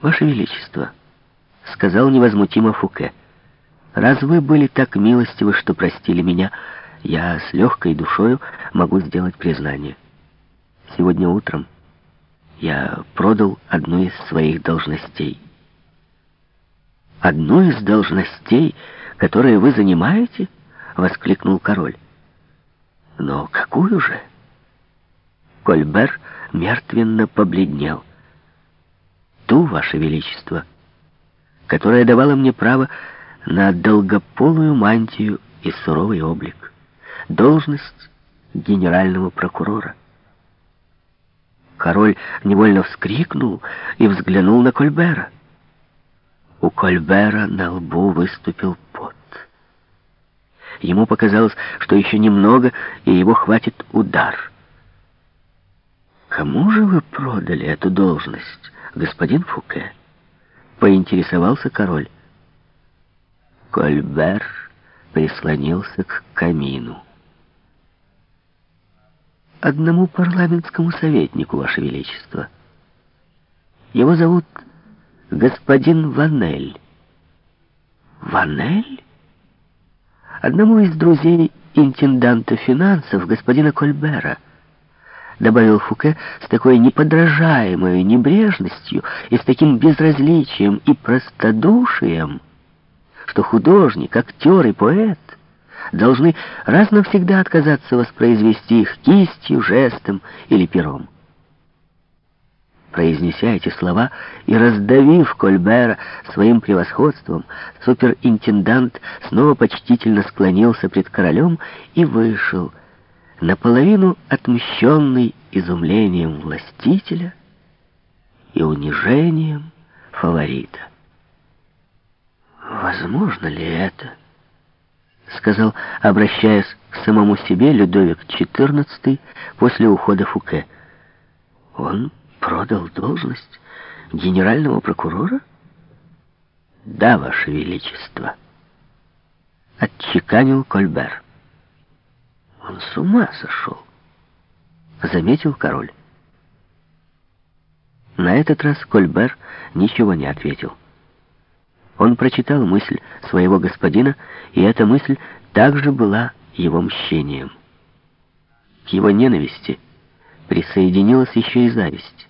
«Ваше Величество», — сказал невозмутимо Фуке, — «раз вы были так милостивы, что простили меня, я с легкой душою могу сделать признание. Сегодня утром я продал одну из своих должностей». «Одну из должностей, которые вы занимаете?» — воскликнул король. «Но какую же?» Кольбер мертвенно побледнел ту, Ваше Величество, которая давала мне право на долгополую мантию и суровый облик, должность генерального прокурора. Король невольно вскрикнул и взглянул на Кольбера. У Кольбера на лбу выступил пот. Ему показалось, что еще немного, и его хватит удар. «Кому же вы продали эту должность?» Господин Фуке?» — поинтересовался король. Кольбер прислонился к камину. «Одному парламентскому советнику, Ваше Величество. Его зовут господин Ванель». «Ванель?» Одному из друзей интенданта финансов, господина Кольбера —— добавил Фуке с такой неподражаемой небрежностью и с таким безразличием и простодушием, что художник, актер и поэт должны раз навсегда отказаться воспроизвести их кистью, жестом или пером. Произнеся эти слова и раздавив Кольбера своим превосходством, суперинтендант снова почтительно склонился пред королем и вышел, наполовину отмщенный изумлением властителя и унижением фаворита. «Возможно ли это?» — сказал, обращаясь к самому себе Людовик XIV после ухода Фуке. «Он продал должность генерального прокурора?» «Да, Ваше Величество», — отчеканил Кольбер. Он с ума сошел, заметил король. На этот раз Кольбер ничего не ответил. Он прочитал мысль своего господина, и эта мысль также была его мщением. К его ненависти присоединилась еще и зависть.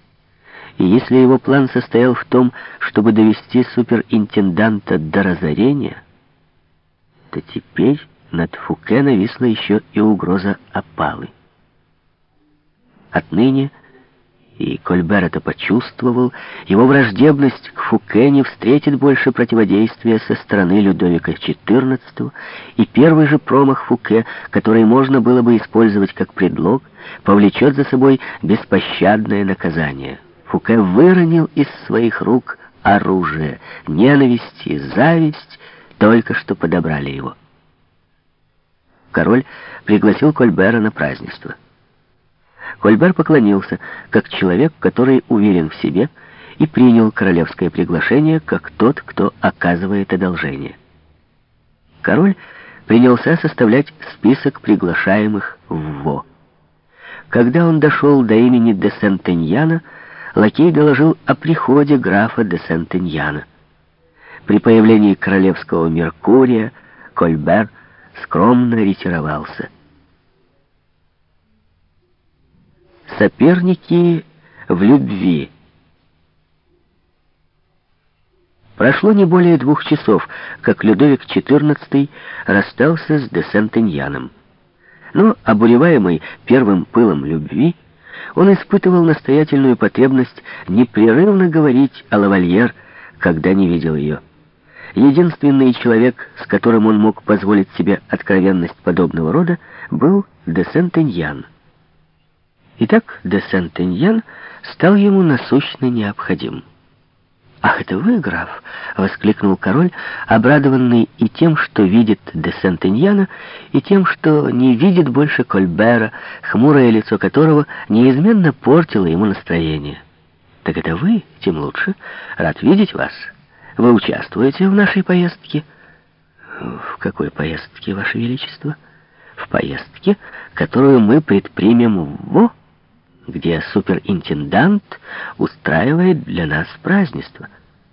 И если его план состоял в том, чтобы довести суперинтенданта до разорения, то теперь над Фуке нависла еще и угроза опалы. Отныне, и Кольбер это почувствовал, его враждебность к Фуке не встретит больше противодействия со стороны Людовика XIV, и первый же промах Фуке, который можно было бы использовать как предлог, повлечет за собой беспощадное наказание. Фуке выронил из своих рук оружие, ненависть и зависть только что подобрали его король пригласил Кольбера на празднество. Кольбер поклонился, как человек, который уверен в себе, и принял королевское приглашение, как тот, кто оказывает одолжение. Король принялся составлять список приглашаемых в ВО. Когда он дошел до имени де Сентеньяна, лакей доложил о приходе графа де Сентеньяна. При появлении королевского Меркурия Кольбер скромно ретировался. Соперники в любви. Прошло не более двух часов, как Людовик XIV расстался с де Сентеньяном. Но, обуреваемый первым пылом любви, он испытывал настоятельную потребность непрерывно говорить о лавальер, когда не видел ее. Единственный человек, с которым он мог позволить себе откровенность подобного рода, был де Сентеньян. Итак, де Сентеньян стал ему насущно необходим. «Ах, это вы, граф!» — воскликнул король, обрадованный и тем, что видит де Сентеньяна, и тем, что не видит больше Кольбера, хмурое лицо которого неизменно портило ему настроение. «Так это вы, тем лучше. Рад видеть вас». Вы участвуете в нашей поездке? В какой поездке, Ваше Величество? В поездке, которую мы предпримем в Во? где суперинтендант устраивает для нас празднество.